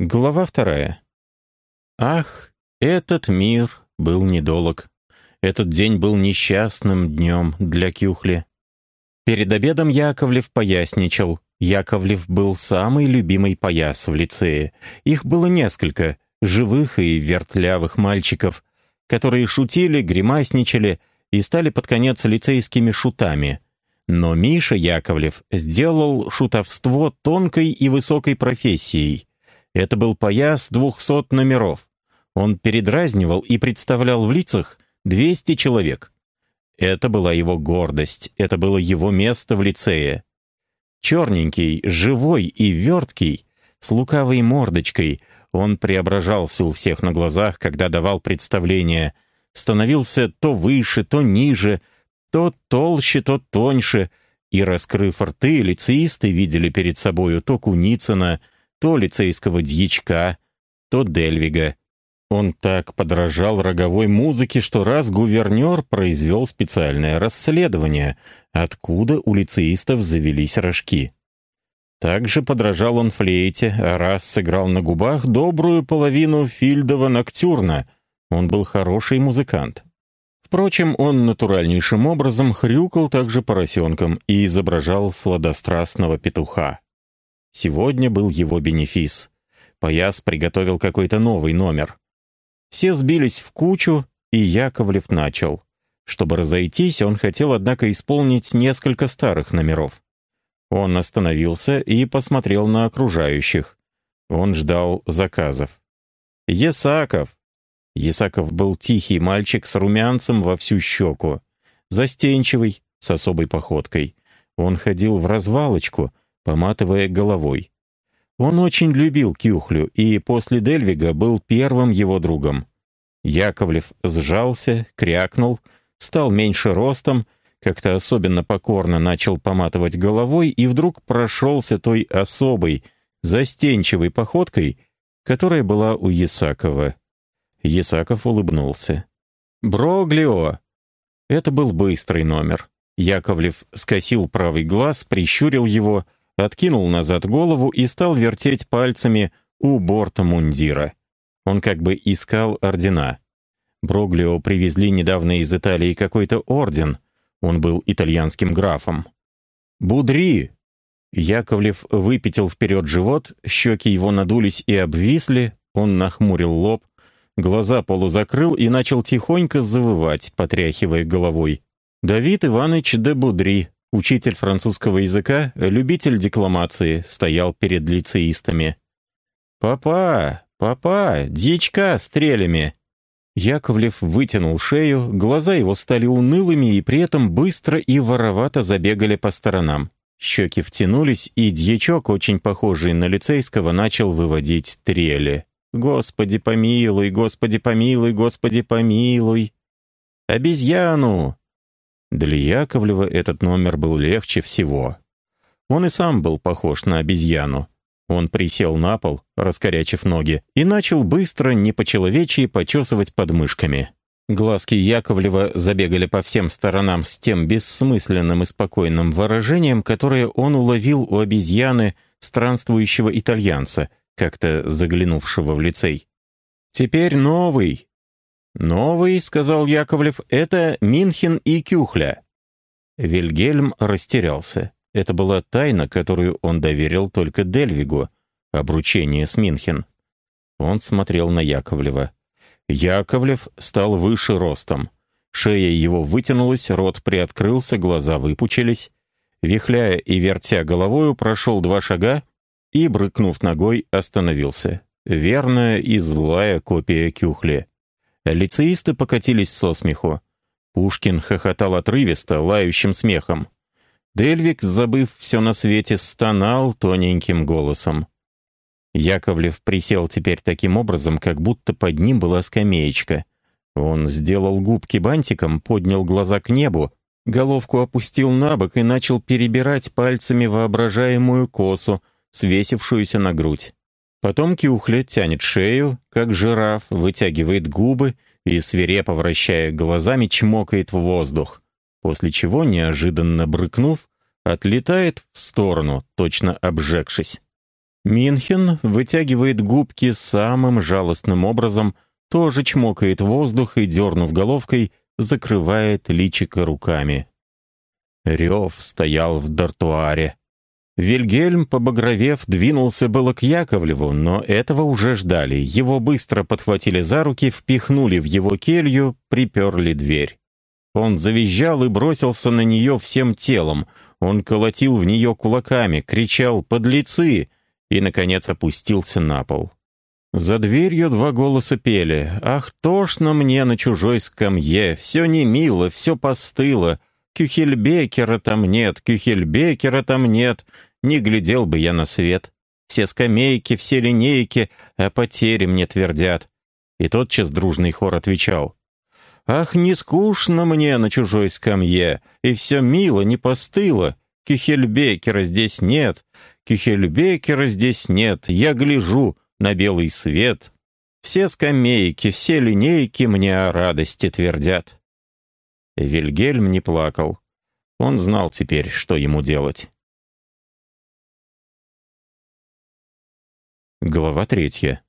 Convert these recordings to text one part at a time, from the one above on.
Глава вторая. Ах, этот мир был недолог. Этот день был несчастным днем для Кюхли. Перед обедом Яковлев поясничал. Яковлев был самый любимый пояс в лицее. Их было несколько, живых и вертлявых мальчиков, которые шутили, гримасничали и стали под конец лицейскими шутами. Но Миша Яковлев сделал шутовство тонкой и высокой профессией. Это был пояс двухсот номеров. Он передразнивал и представлял в лицах 200 человек. Это была его гордость, это было его место в лицее. Черненький, живой и верткий, с лукавой мордочкой, он преображался у всех на глазах, когда давал представление, становился то выше, то ниже, то толще, то тоньше, и, раскрыв рты, лицеисты видели перед собою то Куницына, то лицейского дьячка, то Дельвига. Он так подражал роговой музыке, что раз гувернер произвел специальное расследование, откуда у лицеистов завелись рожки. Также подражал он флейте, а раз сыграл на губах добрую половину Фильдова Ноктюрна. Он был хороший музыкант. Впрочем, он натуральнейшим образом хрюкал также поросенком и изображал сладострастного петуха. Сегодня был его бенефис. Пояс приготовил какой-то новый номер. Все сбились в кучу, и Яковлев начал. Чтобы разойтись, он хотел, однако, исполнить несколько старых номеров. Он остановился и посмотрел на окружающих. Он ждал заказов. «Есаков!» Есаков был тихий мальчик с румянцем во всю щеку. Застенчивый, с особой походкой. Он ходил в развалочку, поматывая головой. Он очень любил Кюхлю и после Дельвига был первым его другом. Яковлев сжался, крякнул, стал меньше ростом, как-то особенно покорно начал поматывать головой и вдруг прошелся той особой, застенчивой походкой, которая была у Есакова. Есаков улыбнулся. «Броглио!» Это был быстрый номер. Яковлев скосил правый глаз, прищурил его — откинул назад голову и стал вертеть пальцами у борта мундира. Он как бы искал ордена. Броглио привезли недавно из Италии какой-то орден. Он был итальянским графом. «Будри!» Яковлев выпятил вперед живот, щеки его надулись и обвисли, он нахмурил лоб, глаза полузакрыл и начал тихонько завывать, потряхивая головой. «Давид Иванович де Будри, Учитель французского языка, любитель декламации, стоял перед лицеистами. «Папа! Папа! Дьячка стрелями!» Яковлев вытянул шею, глаза его стали унылыми и при этом быстро и воровато забегали по сторонам. Щеки втянулись, и дьячок, очень похожий на лицейского, начал выводить трели. «Господи помилуй, Господи помилуй, Господи помилуй!» «Обезьяну! Для Яковлева этот номер был легче всего. Он и сам был похож на обезьяну. Он присел на пол, раскорячив ноги, и начал быстро, не по-человечьи, почесывать подмышками. Глазки Яковлева забегали по всем сторонам с тем бессмысленным и спокойным выражением, которое он уловил у обезьяны странствующего итальянца, как-то заглянувшего в лицей. «Теперь новый, «Новый, — сказал Яковлев, — это Минхен и Кюхля». Вильгельм растерялся. Это была тайна, которую он доверил только Дельвигу, обручение с Минхен. Он смотрел на Яковлева. Яковлев стал выше ростом. Шея его вытянулась, рот приоткрылся, глаза выпучились. Вихляя и вертя головою, прошел два шага и, брыкнув ногой, остановился. Верная и злая копия Кюхли. Лицеисты покатились со смеху. Пушкин хохотал отрывисто, лающим смехом. Дельвик, забыв все на свете, стонал тоненьким голосом. Яковлев присел теперь таким образом, как будто под ним была скамеечка. Он сделал губки бантиком, поднял глаза к небу, головку опустил на бок и начал перебирать пальцами воображаемую косу, свесившуюся на грудь. Потом Кюхля тянет шею, как жираф, вытягивает губы и, свирепо вращая глазами, чмокает в воздух, после чего, неожиданно брыкнув, отлетает в сторону, точно обжегшись. Минхен вытягивает губки самым жалостным образом, тоже чмокает воздух и, дернув головкой, закрывает личико руками. Рев стоял в дартуаре. Вильгельм, побагровев, двинулся было к Яковлеву, но этого уже ждали. Его быстро подхватили за руки, впихнули в его келью, приперли дверь. Он завизжал и бросился на нее всем телом. Он колотил в нее кулаками, кричал «Подлецы!» и, наконец, опустился на пол. За дверью два голоса пели «Ах, тошно мне на чужой скамье, все не мило, все постыло, Кюхельбекера там нет, Кюхельбекера там нет, не глядел бы я на свет. Все скамейки, все линейки о потере мне твердят». И тотчас дружный хор отвечал «Ах, не скучно мне на чужой скамье, и все мило, не постыло. Кюхельбекера здесь нет, Кюхельбекера здесь нет, я гляжу на белый свет. Все скамейки, все линейки мне о радости твердят». Вильгельм не плакал. Он знал теперь, что ему делать. Глава третья.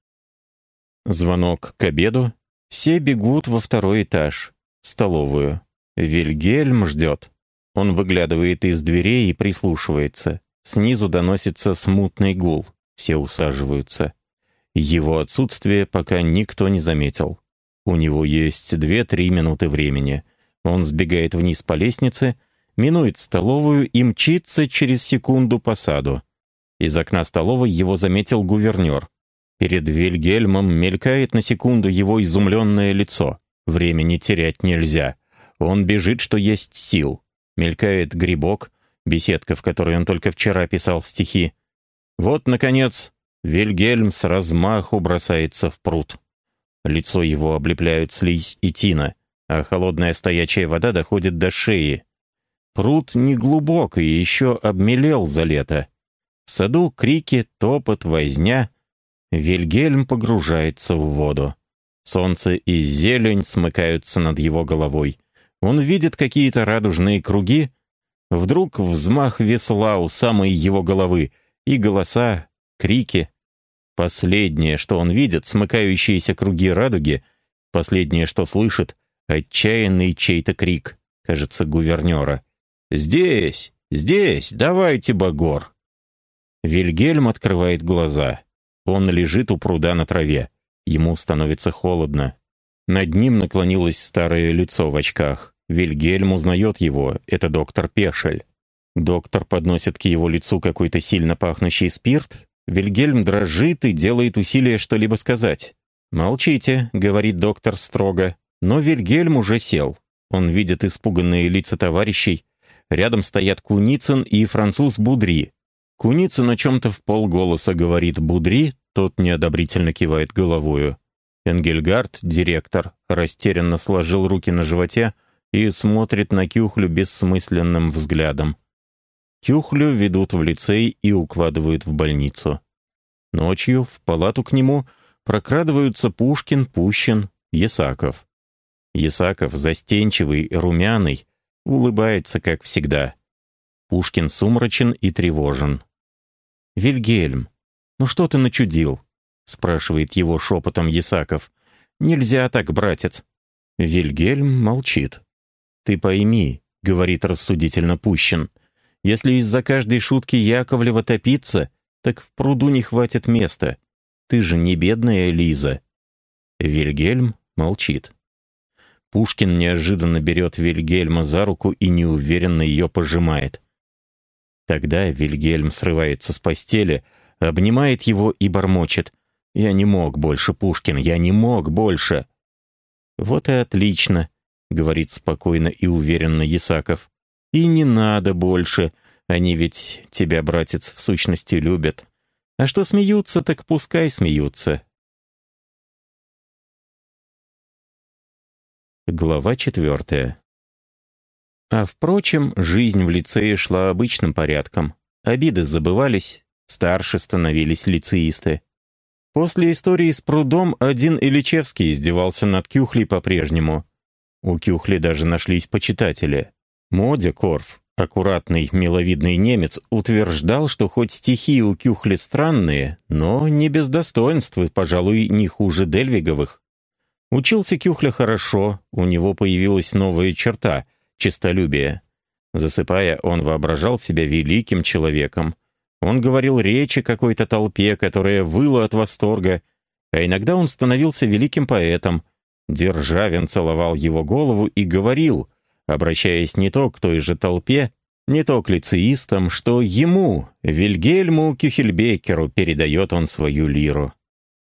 Звонок к обеду, все бегут во второй этаж, в столовую. Вильгельм ждет. Он выглядывает из дверей и прислушивается. Снизу доносится смутный гул. Все усаживаются. Его отсутствие пока никто не заметил. У него есть две-три минуты времени. Он сбегает вниз по лестнице, минует столовую и мчится через секунду по саду. Из окна столовой его заметил гувернер. Перед Вильгельмом мелькает на секунду его изумленное лицо. Времени терять нельзя. Он бежит, что есть сил. Мелькает грибок, беседка, в которой он только вчера писал стихи. Вот, наконец, Вильгельм с размаху бросается в пруд. Лицо его облепляют слизь и тина, а холодная стоячая вода доходит до шеи. Пруд не глубок и еще обмелел за лето. В саду крики, топот, возня — Вильгельм погружается в воду. Солнце и зелень смыкаются над его головой. Он видит какие-то радужные круги. Вдруг взмах весла у самой его головы, и голоса, крики. Последнее, что он видит, смыкающиеся круги радуги, последнее, что слышит, отчаянный чей-то крик, кажется, гувернера. «Здесь! Здесь! Давайте, Багор!» Вильгельм открывает глаза. Он лежит у пруда на траве. Ему становится холодно. Над ним наклонилось старое лицо в очках. Вильгельм узнает его. Это доктор Пешель. Доктор подносит к его лицу какой-то сильно пахнущий спирт. Вильгельм дрожит и делает усилие что-либо сказать. «Молчите», — говорит доктор строго. Но Вильгельм уже сел. Он видит испуганные лица товарищей. Рядом стоят Куницын и француз Будри. Куницын о чем-то в полголоса говорит Будри, тот неодобрительно кивает головою. Энгельгард, директор, растерянно сложил руки на животе и смотрит на Кюхлю бессмысленным взглядом. Кюхлю ведут в лицей и укладывают в больницу. Ночью в палату к нему прокрадываются Пушкин, Пущин, Ясаков. Ясаков, застенчивый, румяный, улыбается, как всегда. Пушкин сумрачен и тревожен. «Вильгельм, ну что ты начудил?» — спрашивает его шепотом Ясаков. «Нельзя так, братец». Вильгельм молчит. «Ты пойми», — говорит рассудительно Пущин, «если из-за каждой шутки Яковлева топиться, так в пруду не хватит места. Ты же не бедная Лиза». Вильгельм молчит. Пушкин неожиданно берет Вильгельма за руку и неуверенно ее пожимает. Тогда Вильгельм срывается с постели, обнимает его и бормочет. «Я не мог больше, Пушкин, я не мог больше!» «Вот и отлично», — говорит спокойно и уверенно Ясаков. «И не надо больше. Они ведь тебя, братец, в сущности любят. А что смеются, так пускай смеются». Глава четвертая. А впрочем, жизнь в лицее шла обычным порядком. Обиды забывались, старше становились лицеисты. После истории с прудом один Ильичевский издевался над Кюхлей по-прежнему. У Кюхли даже нашлись почитатели. Модя Корф, аккуратный, миловидный немец, утверждал, что хоть стихи у Кюхли странные, но не без достоинств и, пожалуй, не хуже Дельвиговых. Учился Кюхля хорошо, у него появилась новая черта — честолюбие. Засыпая, он воображал себя великим человеком. Он говорил речи какой-то толпе, которая выла от восторга, а иногда он становился великим поэтом. Державин целовал его голову и говорил, обращаясь не то к той же толпе, не то к лицеистам, что ему, Вильгельму Кюхельбекеру, передает он свою лиру.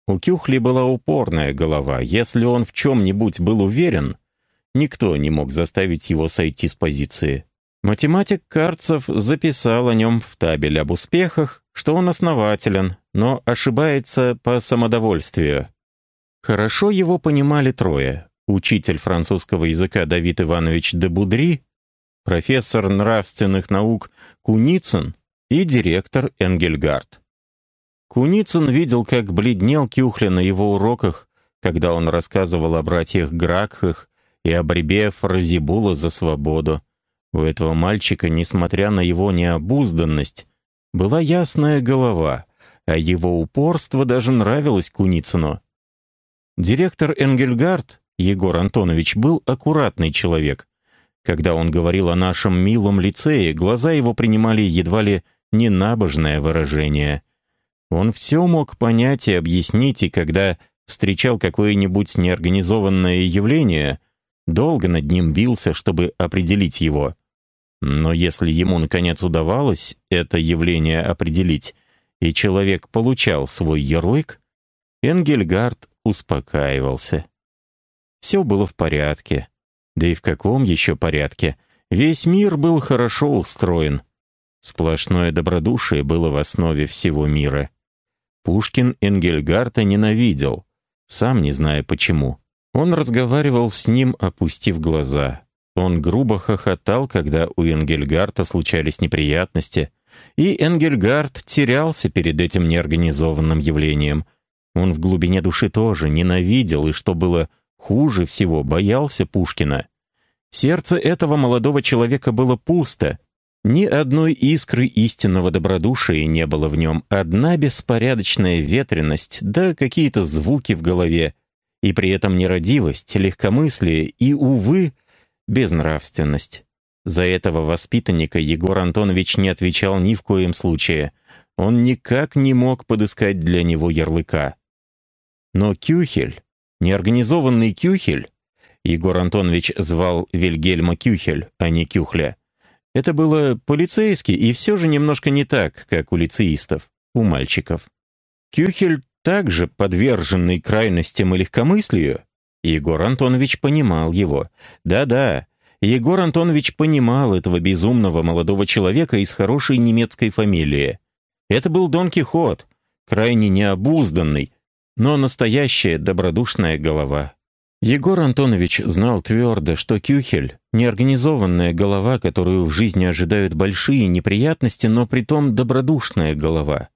У Кюхли была упорная голова. Если он в чем-нибудь был уверен, никто не мог заставить его сойти с позиции. Математик Карцев записал о нем в табель об успехах, что он основателен, но ошибается по самодовольствию. Хорошо его понимали трое. Учитель французского языка Давид Иванович де Будри, профессор нравственных наук Куницын и директор Энгельгард. Куницын видел, как бледнел Кюхля на его уроках, когда он рассказывал о братьях Гракхах и о борьбе Фразибула за свободу. У этого мальчика, несмотря на его необузданность, была ясная голова, а его упорство даже нравилось Куницыну. Директор Энгельгард, Егор Антонович, был аккуратный человек. Когда он говорил о нашем милом лицее, глаза его принимали едва ли ненабожное выражение. Он все мог понять и объяснить, и когда встречал какое-нибудь неорганизованное явление, долго над ним бился, чтобы определить его. Но если ему, наконец, удавалось это явление определить, и человек получал свой ярлык, Энгельгард успокаивался. Все было в порядке. Да и в каком еще порядке? Весь мир был хорошо устроен. Сплошное добродушие было в основе всего мира. Пушкин Энгельгарта ненавидел, сам не зная почему. Он разговаривал с ним, опустив глаза. Он грубо хохотал, когда у Энгельгарта случались неприятности, и Энгельгард терялся перед этим неорганизованным явлением. Он в глубине души тоже ненавидел и, что было хуже всего, боялся Пушкина. Сердце этого молодого человека было пусто. Ни одной искры истинного добродушия не было в нем, одна беспорядочная ветренность, да какие-то звуки в голове, и при этом нерадивость, легкомыслие и, увы, безнравственность. За этого воспитанника Егор Антонович не отвечал ни в коем случае. Он никак не мог подыскать для него ярлыка. Но Кюхель, неорганизованный Кюхель, Егор Антонович звал Вильгельма Кюхель, а не Кюхля, это было полицейский и все же немножко не так, как у лицеистов, у мальчиков. Кюхель также подверженный крайностям и легкомыслию, Егор Антонович понимал его. Да-да, Егор Антонович понимал этого безумного молодого человека из хорошей немецкой фамилии. Это был Дон Кихот, крайне необузданный, но настоящая добродушная голова. Егор Антонович знал твердо, что Кюхель — неорганизованная голова, которую в жизни ожидают большие неприятности, но притом добродушная голова.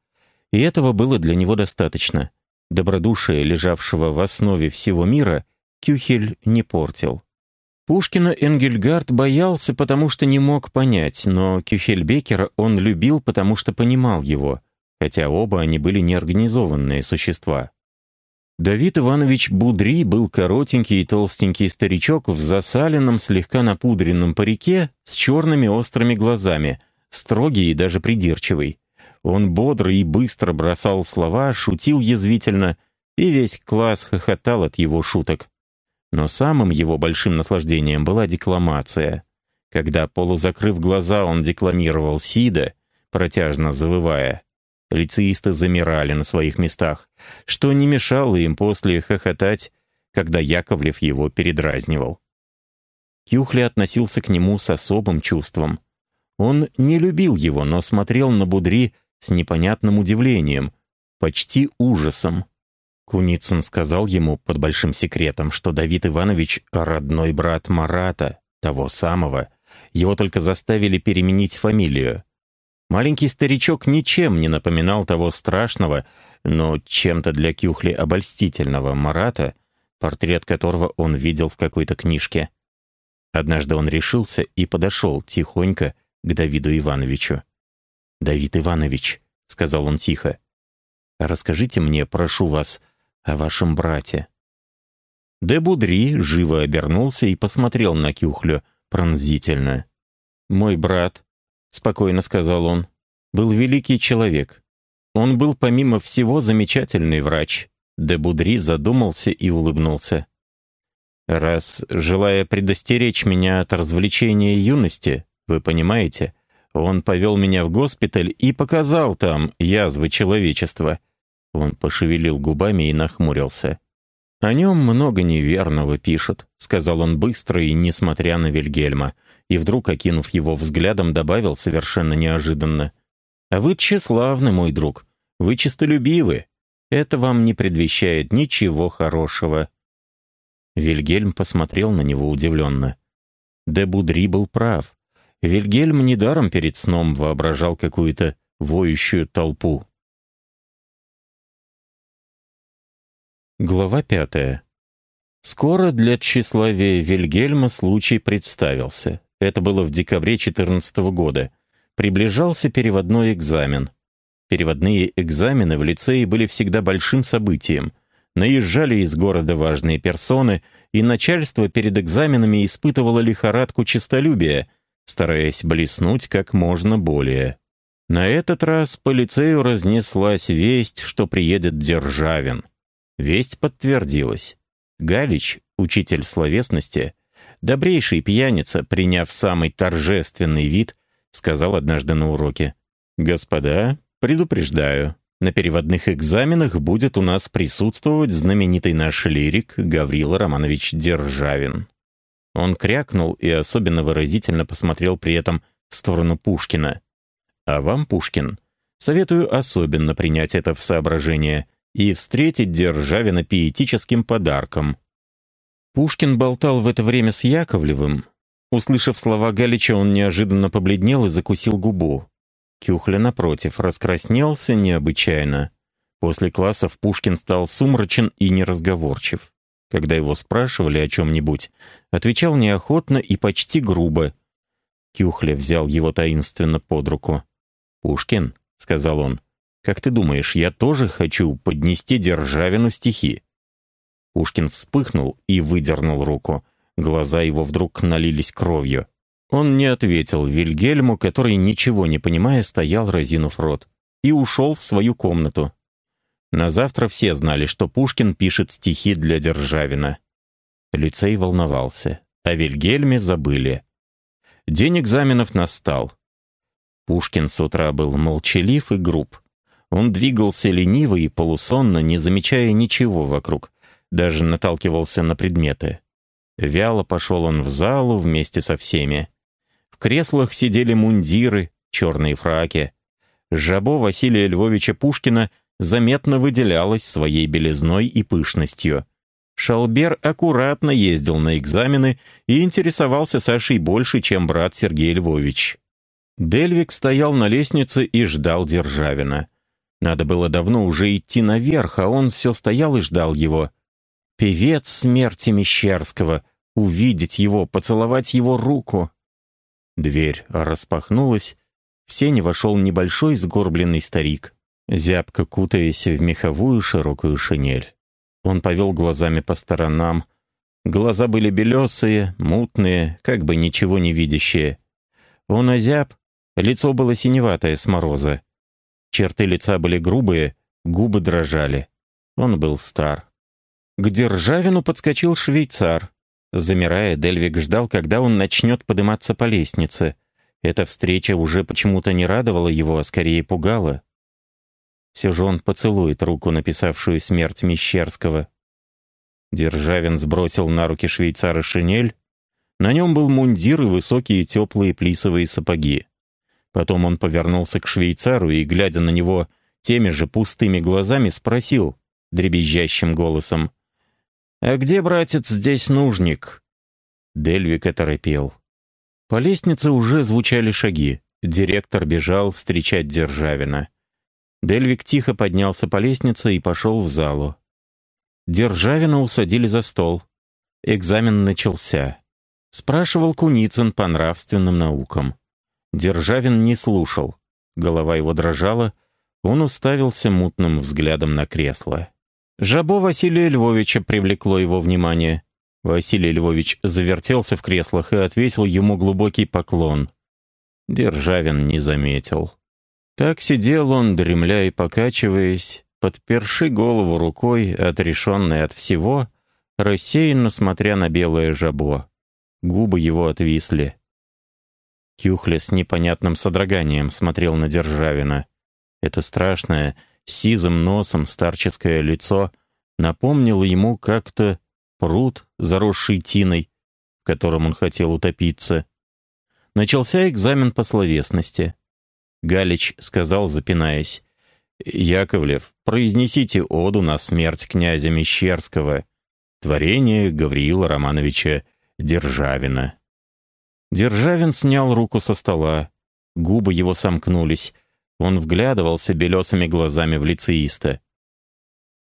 И этого было для него достаточно. Добродушие, лежавшего в основе всего мира, Кюхель не портил. Пушкина Энгельгард боялся, потому что не мог понять, но Кюхельбекера он любил, потому что понимал его, хотя оба они были неорганизованные существа. Давид Иванович Будри был коротенький и толстенький старичок в засаленном, слегка напудренном парике с черными острыми глазами, строгий и даже придирчивый. Он бодро и быстро бросал слова, шутил язвительно, и весь класс хохотал от его шуток. Но самым его большим наслаждением была декламация. Когда, полузакрыв глаза, он декламировал Сида, протяжно завывая, лицеисты замирали на своих местах, что не мешало им после хохотать, когда Яковлев его передразнивал. Кюхли относился к нему с особым чувством. Он не любил его, но смотрел на Будри с непонятным удивлением, почти ужасом. Куницын сказал ему под большим секретом, что Давид Иванович — родной брат Марата, того самого. Его только заставили переменить фамилию. Маленький старичок ничем не напоминал того страшного, но чем-то для Кюхли обольстительного Марата, портрет которого он видел в какой-то книжке. Однажды он решился и подошел тихонько к Давиду Ивановичу. «Давид Иванович», — сказал он тихо, — «расскажите мне, прошу вас, о вашем брате». Де Будри живо обернулся и посмотрел на Кюхлю пронзительно. «Мой брат», — спокойно сказал он, — «был великий человек. Он был, помимо всего, замечательный врач». Де Будри задумался и улыбнулся. «Раз, желая предостеречь меня от развлечения юности, вы понимаете, он повел меня в госпиталь и показал там язвы человечества». Он пошевелил губами и нахмурился. «О нем много неверного пишут», — сказал он быстро и несмотря на Вильгельма, и вдруг, окинув его взглядом, добавил совершенно неожиданно. «А вы тщеславны, мой друг, вы честолюбивы. Это вам не предвещает ничего хорошего». Вильгельм посмотрел на него удивленно. Де Будри был прав. Вильгельм недаром перед сном воображал какую-то воющую толпу. Глава пятая. Скоро для тщеславия Вильгельма случай представился. Это было в декабре 14 года. Приближался переводной экзамен. Переводные экзамены в лицее были всегда большим событием. Наезжали из города важные персоны, и начальство перед экзаменами испытывало лихорадку честолюбия, стараясь блеснуть как можно более. На этот раз по лицею разнеслась весть, что приедет Державин. Весть подтвердилась. Галич, учитель словесности, добрейший пьяница, приняв самый торжественный вид, сказал однажды на уроке, «Господа, предупреждаю, на переводных экзаменах будет у нас присутствовать знаменитый наш лирик Гаврила Романович Державин». Он крякнул и особенно выразительно посмотрел при этом в сторону Пушкина. «А вам, Пушкин, советую особенно принять это в соображение – и встретить Державина пиетическим подарком. Пушкин болтал в это время с Яковлевым. Услышав слова Галича, он неожиданно побледнел и закусил губу. Кюхля, напротив, раскраснелся необычайно. После классов Пушкин стал сумрачен и неразговорчив. Когда его спрашивали о чем-нибудь, отвечал неохотно и почти грубо. Кюхля взял его таинственно под руку. «Пушкин», — сказал он, как ты думаешь, я тоже хочу поднести Державину стихи?» Пушкин вспыхнул и выдернул руку. Глаза его вдруг налились кровью. Он не ответил Вильгельму, который, ничего не понимая, стоял, разинув рот, и ушел в свою комнату. На завтра все знали, что Пушкин пишет стихи для Державина. Лицей волновался, о Вильгельме забыли. День экзаменов настал. Пушкин с утра был молчалив и груб. Он двигался лениво и полусонно, не замечая ничего вокруг, даже наталкивался на предметы. Вяло пошел он в залу вместе со всеми. В креслах сидели мундиры, черные фраки. Жабо Василия Львовича Пушкина заметно выделялась своей белизной и пышностью. Шалбер аккуратно ездил на экзамены и интересовался Сашей больше, чем брат Сергей Львович. Дельвик стоял на лестнице и ждал Державина. Надо было давно уже идти наверх, а он все стоял и ждал его. Певец смерти Мещерского. Увидеть его, поцеловать его руку. Дверь распахнулась. В сень вошел небольшой сгорбленный старик, зябко кутаясь в меховую широкую шинель. Он повел глазами по сторонам. Глаза были белесые, мутные, как бы ничего не видящие. Он озяб, лицо было синеватое с мороза. Черты лица были грубые, губы дрожали. Он был стар. К Державину подскочил швейцар. Замирая, Дельвик ждал, когда он начнет подниматься по лестнице. Эта встреча уже почему-то не радовала его, а скорее пугала. Все же он поцелует руку, написавшую смерть Мещерского. Державин сбросил на руки швейцара шинель. На нем был мундир и высокие теплые плисовые сапоги. Потом он повернулся к швейцару и, глядя на него теми же пустыми глазами, спросил дребезжащим голосом. «А где, братец, здесь нужник?» Дельвик оторопел. По лестнице уже звучали шаги. Директор бежал встречать Державина. Дельвик тихо поднялся по лестнице и пошел в залу. Державина усадили за стол. Экзамен начался. Спрашивал Куницын по нравственным наукам. Державин не слушал. Голова его дрожала, он уставился мутным взглядом на кресло. Жабо Василия Львовича привлекло его внимание. Василий Львович завертелся в креслах и отвесил ему глубокий поклон. Державин не заметил. Так сидел он, дремля и покачиваясь, подперши голову рукой, отрешенный от всего, рассеянно смотря на белое жабо. Губы его отвисли. Кюхля с непонятным содроганием смотрел на Державина. Это страшное, сизым носом старческое лицо напомнило ему как-то пруд, заросший тиной, в котором он хотел утопиться. Начался экзамен по словесности. Галич сказал, запинаясь, «Яковлев, произнесите оду на смерть князя Мещерского, творение Гавриила Романовича Державина». Державин снял руку со стола. Губы его сомкнулись. Он вглядывался белесыми глазами в лицеиста.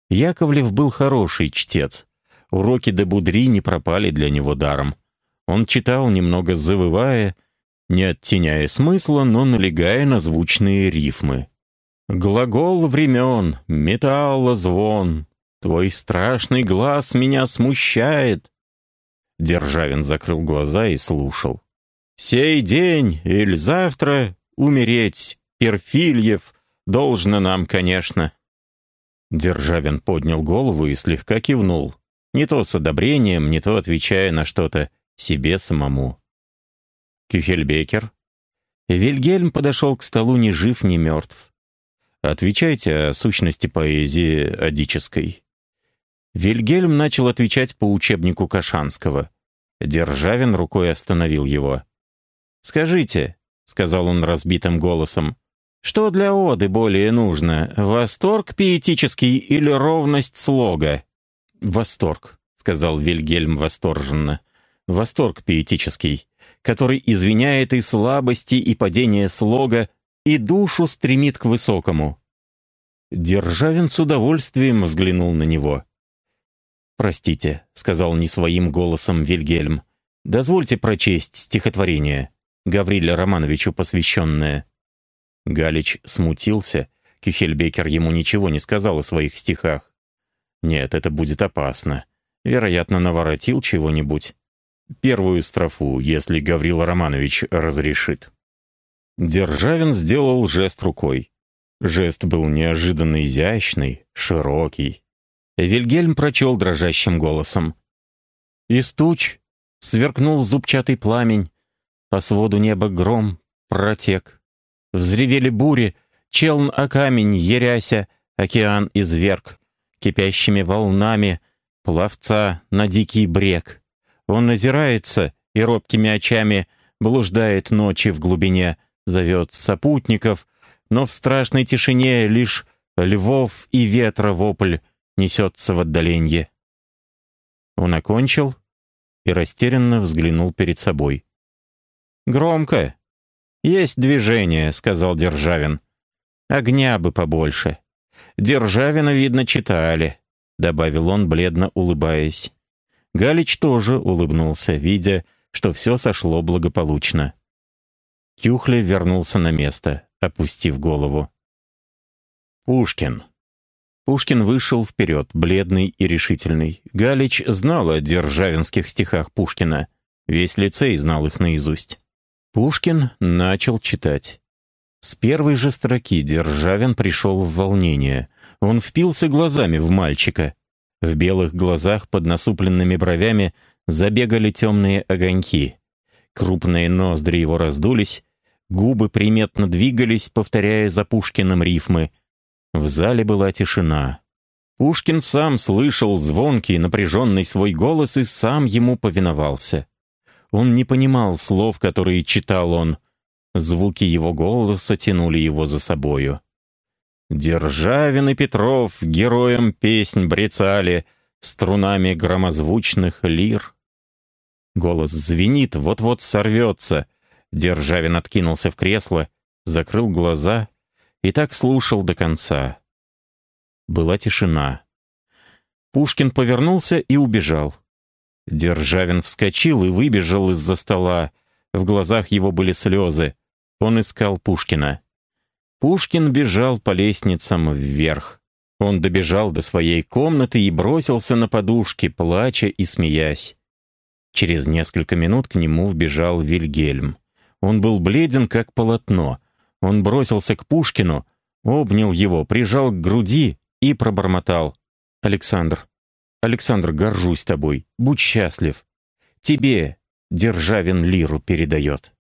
Яковлев был хороший чтец. Уроки де Будри не пропали для него даром. Он читал, немного завывая, не оттеняя смысла, но налегая на звучные рифмы. «Глагол времен, металла звон, твой страшный глаз меня смущает». Державин закрыл глаза и слушал. Сей день или завтра умереть, Перфильев, должно нам, конечно». Державин поднял голову и слегка кивнул. Не то с одобрением, не то отвечая на что-то себе самому. Кюхельбекер. Вильгельм подошел к столу ни жив, ни мертв. Отвечайте о сущности поэзии одической. Вильгельм начал отвечать по учебнику Кашанского. Державин рукой остановил его. «Скажите», — сказал он разбитым голосом, «что для оды более нужно, восторг пиетический или ровность слога?» «Восторг», — сказал Вильгельм восторженно, «восторг пиетический, который извиняет и слабости, и падение слога, и душу стремит к высокому». Державин с удовольствием взглянул на него. «Простите», — сказал не своим голосом Вильгельм, «дозвольте прочесть стихотворение». Гавриле Романовичу посвященное. Галич смутился. Кюхельбекер ему ничего не сказал о своих стихах. Нет, это будет опасно. Вероятно, наворотил чего-нибудь. Первую строфу, если Гаврил Романович разрешит. Державин сделал жест рукой. Жест был неожиданно изящный, широкий. Вильгельм прочел дрожащим голосом. «Из туч сверкнул зубчатый пламень, по своду неба гром протек. Взревели бури, челн о камень, еряся, океан изверг. Кипящими волнами пловца на дикий брег. Он озирается и робкими очами блуждает ночи в глубине, зовет сопутников, но в страшной тишине лишь львов и ветра вопль несется в отдаленье. Он окончил и растерянно взглянул перед собой. «Громко. Есть движение», — сказал Державин. «Огня бы побольше. Державина, видно, читали», — добавил он, бледно улыбаясь. Галич тоже улыбнулся, видя, что все сошло благополучно. Кюхля вернулся на место, опустив голову. «Пушкин». Пушкин вышел вперед, бледный и решительный. Галич знал о державинских стихах Пушкина. Весь лицей знал их наизусть. Пушкин начал читать. С первой же строки Державин пришел в волнение. Он впился глазами в мальчика. В белых глазах под насупленными бровями забегали темные огоньки. Крупные ноздри его раздулись, губы приметно двигались, повторяя за Пушкиным рифмы. В зале была тишина. Пушкин сам слышал звонкий, напряженный свой голос и сам ему повиновался. Он не понимал слов, которые читал он. Звуки его голоса тянули его за собою. Державин и Петров героям песнь брецали струнами громозвучных лир. Голос звенит, вот-вот сорвется. Державин откинулся в кресло, закрыл глаза и так слушал до конца. Была тишина. Пушкин повернулся и убежал. Державин вскочил и выбежал из-за стола. В глазах его были слезы. Он искал Пушкина. Пушкин бежал по лестницам вверх. Он добежал до своей комнаты и бросился на подушки, плача и смеясь. Через несколько минут к нему вбежал Вильгельм. Он был бледен, как полотно. Он бросился к Пушкину, обнял его, прижал к груди и пробормотал. «Александр, Александр, горжусь тобой, будь счастлив. Тебе Державин лиру передает».